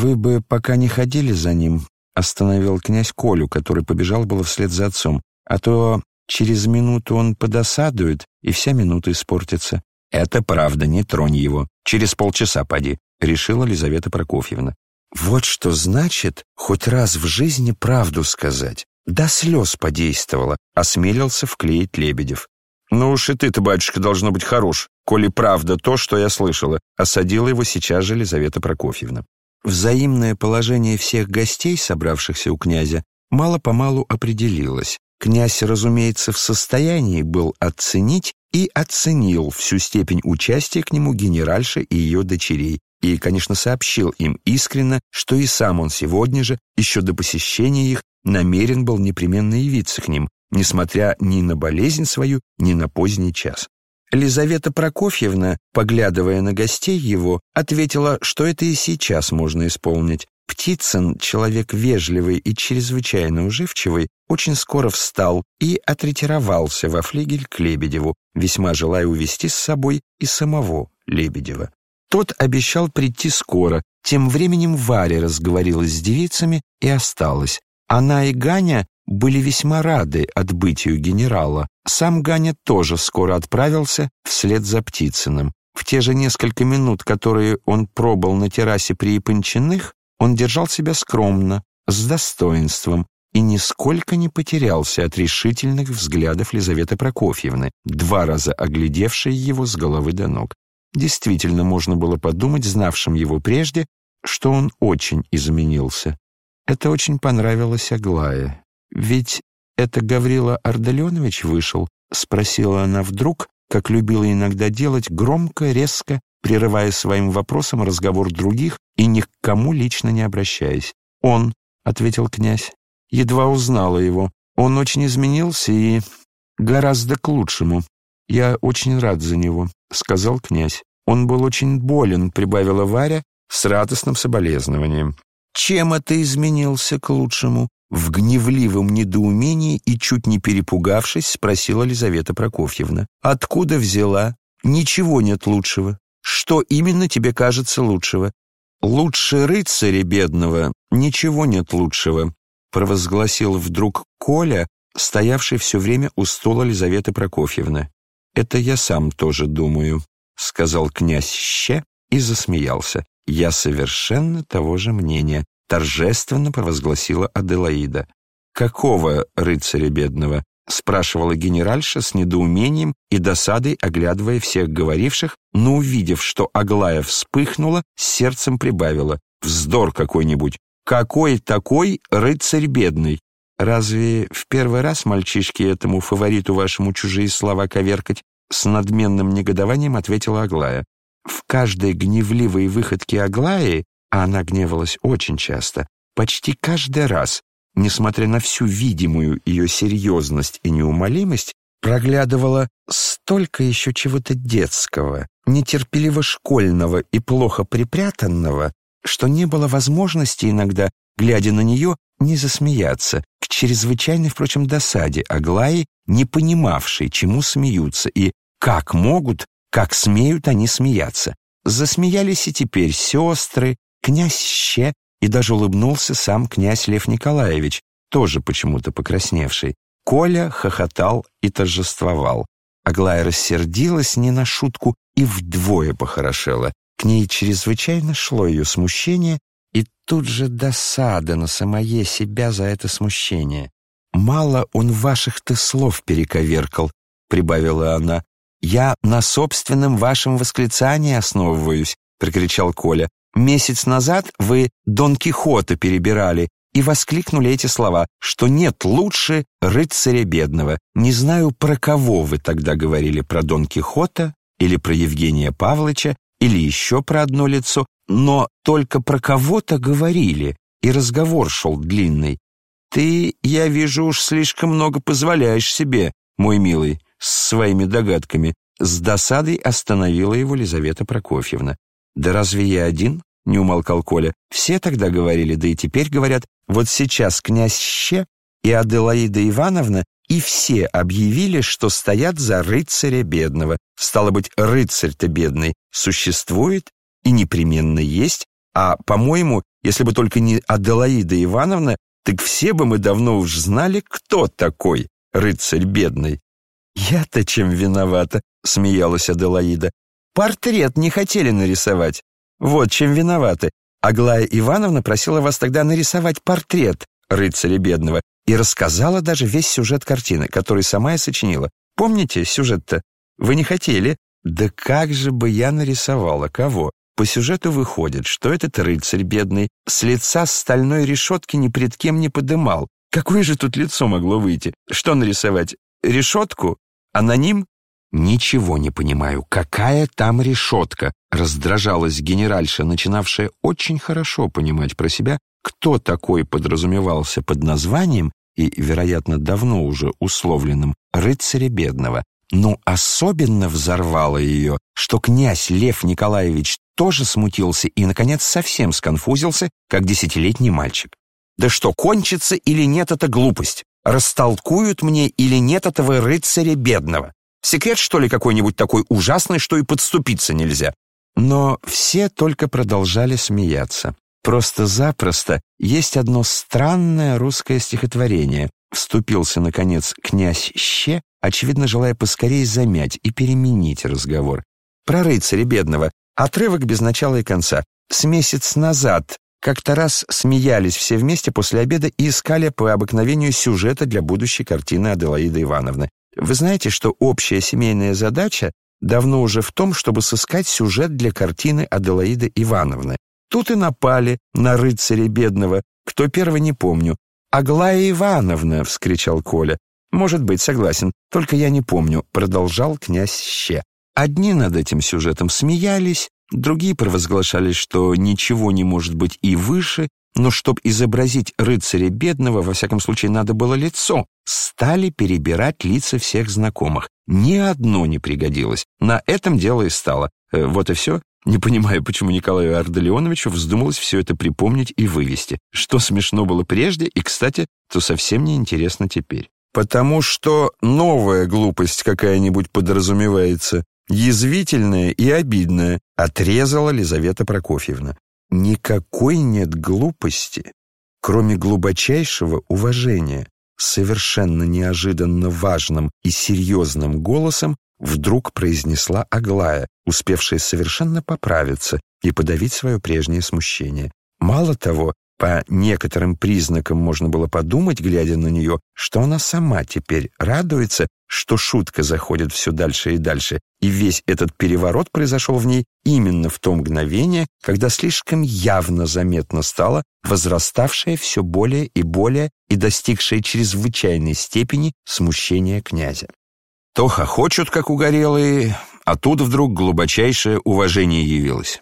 «Вы бы пока не ходили за ним», — остановил князь Колю, который побежал было вслед за отцом, «а то через минуту он подосадует, и вся минута испортится». «Это правда, не тронь его. Через полчаса поди», — решила Лизавета Прокофьевна. «Вот что значит хоть раз в жизни правду сказать. До слез подействовало», — осмелился вклеить Лебедев. «Ну уж и ты-то, батюшка, должно быть хорош, коли правда то, что я слышала», — осадила его сейчас же Лизавета Прокофьевна. Взаимное положение всех гостей, собравшихся у князя, мало-помалу определилось. Князь, разумеется, в состоянии был оценить и оценил всю степень участия к нему генеральши и ее дочерей, и, конечно, сообщил им искренно, что и сам он сегодня же, еще до посещения их, намерен был непременно явиться к ним, несмотря ни на болезнь свою, ни на поздний час. Лизавета Прокофьевна, поглядывая на гостей его, ответила, что это и сейчас можно исполнить. Птицын, человек вежливый и чрезвычайно уживчивый, очень скоро встал и отретировался во флигель к Лебедеву, весьма желая увести с собой и самого Лебедева. Тот обещал прийти скоро, тем временем Варя разговорилась с девицами и осталась. Она и Ганя были весьма рады отбытию генерала. Сам Ганя тоже скоро отправился вслед за Птицыным. В те же несколько минут, которые он пробыл на террасе при Япончиных, он держал себя скромно, с достоинством и нисколько не потерялся от решительных взглядов Лизаветы Прокофьевны, два раза оглядевшей его с головы до ног. Действительно, можно было подумать, знавшим его прежде, что он очень изменился. Это очень понравилось Аглае. «Ведь это Гаврила Арделеонович вышел?» — спросила она вдруг, как любила иногда делать, громко, резко, прерывая своим вопросом разговор других и ни к кому лично не обращаясь. «Он», — ответил князь, — едва узнала его. «Он очень изменился и гораздо к лучшему. Я очень рад за него», — сказал князь. «Он был очень болен», — прибавила Варя с радостным соболезнованием. «Чем это изменился к лучшему?» В гневливом недоумении и чуть не перепугавшись, спросила Лизавета Прокофьевна. «Откуда взяла? Ничего нет лучшего. Что именно тебе кажется лучшего?» «Лучше рыцаря бедного ничего нет лучшего», провозгласил вдруг Коля, стоявший все время у стола Лизаветы Прокофьевны. «Это я сам тоже думаю», — сказал князь Ще и засмеялся. «Я совершенно того же мнения торжественно провозгласила Аделаида. «Какого рыцаря бедного?» — спрашивала генеральша с недоумением и досадой, оглядывая всех говоривших, но, увидев, что Аглая вспыхнула, сердцем прибавила. «Вздор какой-нибудь! Какой такой рыцарь бедный?» «Разве в первый раз мальчишке этому фавориту вашему чужие слова коверкать?» С надменным негодованием ответила Аглая. В каждой гневливой выходке Аглаи а она гневалась очень часто, почти каждый раз, несмотря на всю видимую ее серьезность и неумолимость, проглядывала столько еще чего-то детского, нетерпеливо школьного и плохо припрятанного, что не было возможности иногда, глядя на нее, не засмеяться, к чрезвычайной, впрочем, досаде Аглаи, не понимавшей, чему смеются и как могут, как смеют они смеяться. Засмеялись и теперь сестры, князь Ще и даже улыбнулся сам князь Лев Николаевич, тоже почему-то покрасневший. Коля хохотал и торжествовал. Аглая рассердилась не на шутку и вдвое похорошела. К ней чрезвычайно шло ее смущение и тут же досада на самое себя за это смущение. «Мало он ваших-то слов перековеркал», — прибавила она. «Я на собственном вашем восклицании основываюсь», — прикричал Коля. Месяц назад вы Дон Кихота перебирали и воскликнули эти слова, что нет лучше рыцаря бедного. Не знаю, про кого вы тогда говорили, про Дон Кихота или про Евгения Павловича, или еще про одно лицо, но только про кого-то говорили, и разговор шел длинный. Ты, я вижу, уж слишком много позволяешь себе, мой милый, с своими догадками. С досадой остановила его Лизавета Прокофьевна. «Да разве я один?» — не умолкал Коля. «Все тогда говорили, да и теперь говорят, вот сейчас князь Ще и Аделаида Ивановна и все объявили, что стоят за рыцаря бедного. Стало быть, рыцарь-то бедный существует и непременно есть, А, по-моему, если бы только не Аделаида Ивановна, так все бы мы давно уж знали, кто такой рыцарь бедный. «Я-то чем виновата?» — смеялась Аделаида. «Портрет не хотели нарисовать. Вот чем виноваты. Аглая Ивановна просила вас тогда нарисовать портрет рыцаря бедного и рассказала даже весь сюжет картины, который сама и сочинила. Помните сюжет-то? Вы не хотели? Да как же бы я нарисовала? Кого? По сюжету выходит, что этот рыцарь бедный с лица стальной решетки ни пред кем не подымал. Какое же тут лицо могло выйти? Что нарисовать? Решетку? Аноним? «Ничего не понимаю, какая там решетка?» раздражалась генеральша, начинавшая очень хорошо понимать про себя, кто такой подразумевался под названием и, вероятно, давно уже условленным «рыцаря бедного». Но особенно взорвало ее, что князь Лев Николаевич тоже смутился и, наконец, совсем сконфузился, как десятилетний мальчик. «Да что, кончится или нет, это глупость? Растолкуют мне или нет этого рыцаря бедного? Секрет, что ли, какой-нибудь такой ужасный, что и подступиться нельзя?» Но все только продолжали смеяться. Просто-запросто есть одно странное русское стихотворение. Вступился, наконец, князь Ще, очевидно, желая поскорее замять и переменить разговор. Про рыцаря бедного. Отрывок без начала и конца. С месяц назад как-то раз смеялись все вместе после обеда и искали по обыкновению сюжета для будущей картины Аделаиды Ивановны. Вы знаете, что общая семейная задача давно уже в том, чтобы сыскать сюжет для картины Аделаиды Ивановны. Тут и напали на рыцаря бедного. Кто первый, не помню. «Аглая Ивановна!» — вскричал Коля. «Может быть, согласен, только я не помню», — продолжал князь Ще. Одни над этим сюжетом смеялись, другие провозглашали, что ничего не может быть и выше, но чтобы изобразить рыцаря бедного, во всяком случае, надо было лицо. Стали перебирать лица всех знакомых. Ни одно не пригодилось. На этом дело и стало. Э, вот и все. Не понимаю, почему Николаю Ардалионовичу вздумалось все это припомнить и вывести. Что смешно было прежде, и, кстати, то совсем не интересно теперь. Потому что новая глупость какая-нибудь подразумевается, язвительная и обидная, отрезала Лизавета Прокофьевна. Никакой нет глупости, кроме глубочайшего уважения. Совершенно неожиданно важным и серьезным голосом вдруг произнесла Аглая, успевшая совершенно поправиться и подавить свое прежнее смущение. Мало того, по некоторым признакам можно было подумать, глядя на нее, что она сама теперь радуется, что шутка заходит все дальше и дальше, и весь этот переворот произошел в ней именно в то мгновение, когда слишком явно заметно стало возраставшее все более и более и достигшее чрезвычайной степени смущения князя. То хохочут, как угорелые, а тут вдруг глубочайшее уважение явилось.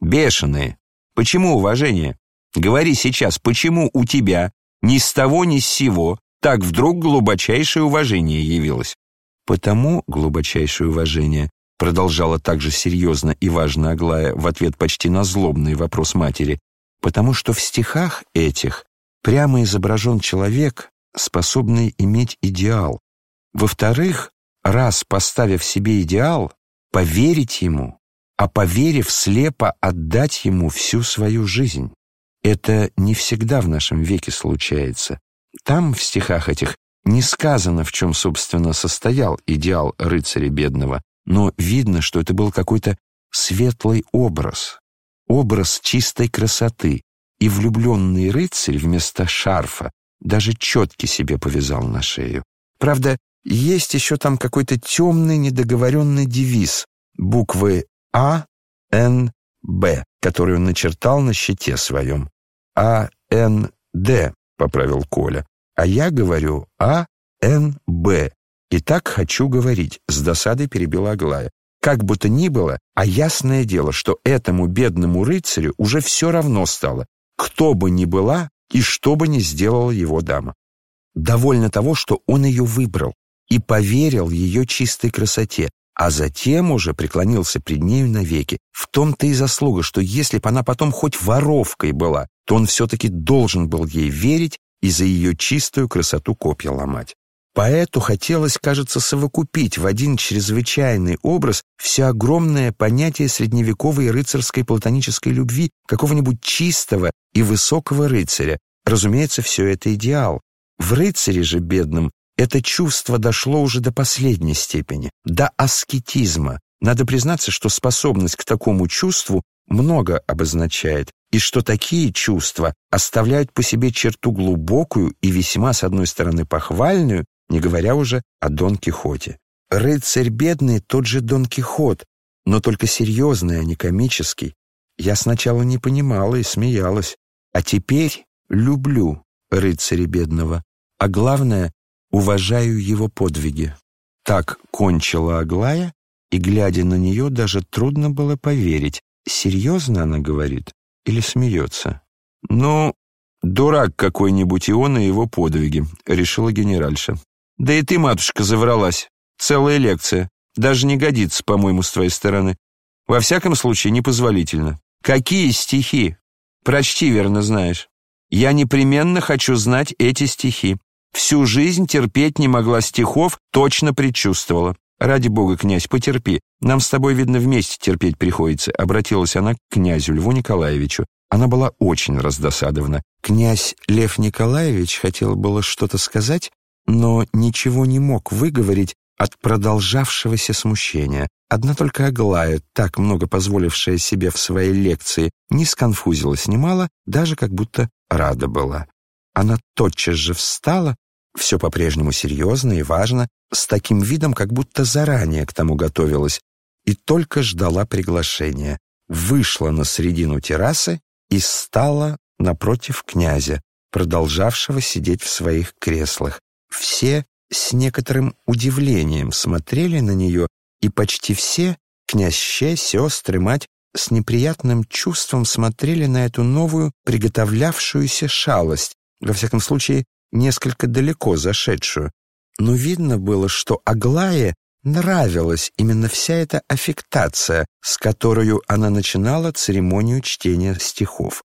Бешеные. Почему уважение? Говори сейчас, почему у тебя ни с того ни с сего так вдруг глубочайшее уважение явилось? Потому глубочайшее уважение продолжала также серьезно и важно Аглая в ответ почти на злобный вопрос матери, потому что в стихах этих прямо изображен человек, способный иметь идеал. Во-вторых, раз поставив себе идеал, поверить ему, а поверив слепо отдать ему всю свою жизнь. Это не всегда в нашем веке случается. Там, в стихах этих, не сказано, в чем, собственно, состоял идеал рыцаря бедного, но видно, что это был какой-то светлый образ, образ чистой красоты, и влюбленный рыцарь вместо шарфа даже четки себе повязал на шею. Правда, есть еще там какой-то темный недоговоренный девиз, буквы А, Н, Б, который он начертал на щите своем. А, Н, Д, поправил Коля. А я говорю А, Н, Б. И так хочу говорить, с досадой перебила Аглая. Как бы то ни было, а ясное дело, что этому бедному рыцарю уже все равно стало, кто бы ни была и что бы ни сделала его дама. Довольно того, что он ее выбрал и поверил ее чистой красоте, а затем уже преклонился пред нею навеки. В том-то и заслуга, что если бы она потом хоть воровкой была, то он все-таки должен был ей верить и за ее чистую красоту копья ломать. Поэту хотелось, кажется, совокупить в один чрезвычайный образ все огромное понятие средневековой рыцарской платонической любви какого-нибудь чистого и высокого рыцаря. Разумеется, все это идеал. В рыцаре же бедном это чувство дошло уже до последней степени, до аскетизма. Надо признаться, что способность к такому чувству много обозначает, и что такие чувства оставляют по себе черту глубокую и весьма, с одной стороны, похвальную, не говоря уже о Дон Кихоте. Рыцарь бедный тот же Дон Кихот, но только серьезный, а не комический. Я сначала не понимала и смеялась, а теперь люблю рыцаря бедного, а главное, уважаю его подвиги. Так кончила Аглая, и, глядя на нее, даже трудно было поверить, серьезно она говорит или смеется. «Ну, дурак какой-нибудь и он, и его подвиги», — решила генеральша. Да и ты, матушка, завралась. Целая лекция. Даже не годится, по-моему, с твоей стороны. Во всяком случае, непозволительно. Какие стихи? Прочти, верно знаешь. Я непременно хочу знать эти стихи. Всю жизнь терпеть не могла стихов, точно предчувствовала. Ради бога, князь, потерпи. Нам с тобой, видно, вместе терпеть приходится. Обратилась она к князю Льву Николаевичу. Она была очень раздосадована. Князь Лев Николаевич хотел было что-то сказать, но ничего не мог выговорить от продолжавшегося смущения. Одна только Аглая, так много позволившая себе в своей лекции, не сконфузилась немало, даже как будто рада была. Она тотчас же встала, все по-прежнему серьезно и важно, с таким видом, как будто заранее к тому готовилась, и только ждала приглашения. Вышла на середину террасы и стала напротив князя, продолжавшего сидеть в своих креслах. Все с некоторым удивлением смотрели на нее, и почти все, князь Ще, сестры, мать, с неприятным чувством смотрели на эту новую, приготовлявшуюся шалость, во всяком случае, несколько далеко зашедшую. Но видно было, что Аглае нравилась именно вся эта аффектация, с которой она начинала церемонию чтения стихов.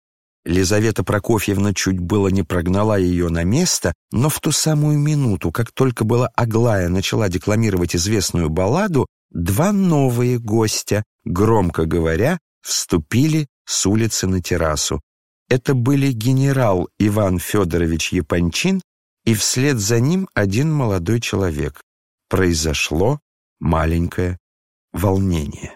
Лизавета Прокофьевна чуть было не прогнала ее на место, но в ту самую минуту, как только была Аглая начала декламировать известную балладу, два новые гостя, громко говоря, вступили с улицы на террасу. Это были генерал Иван Федорович Япончин и вслед за ним один молодой человек. Произошло маленькое волнение.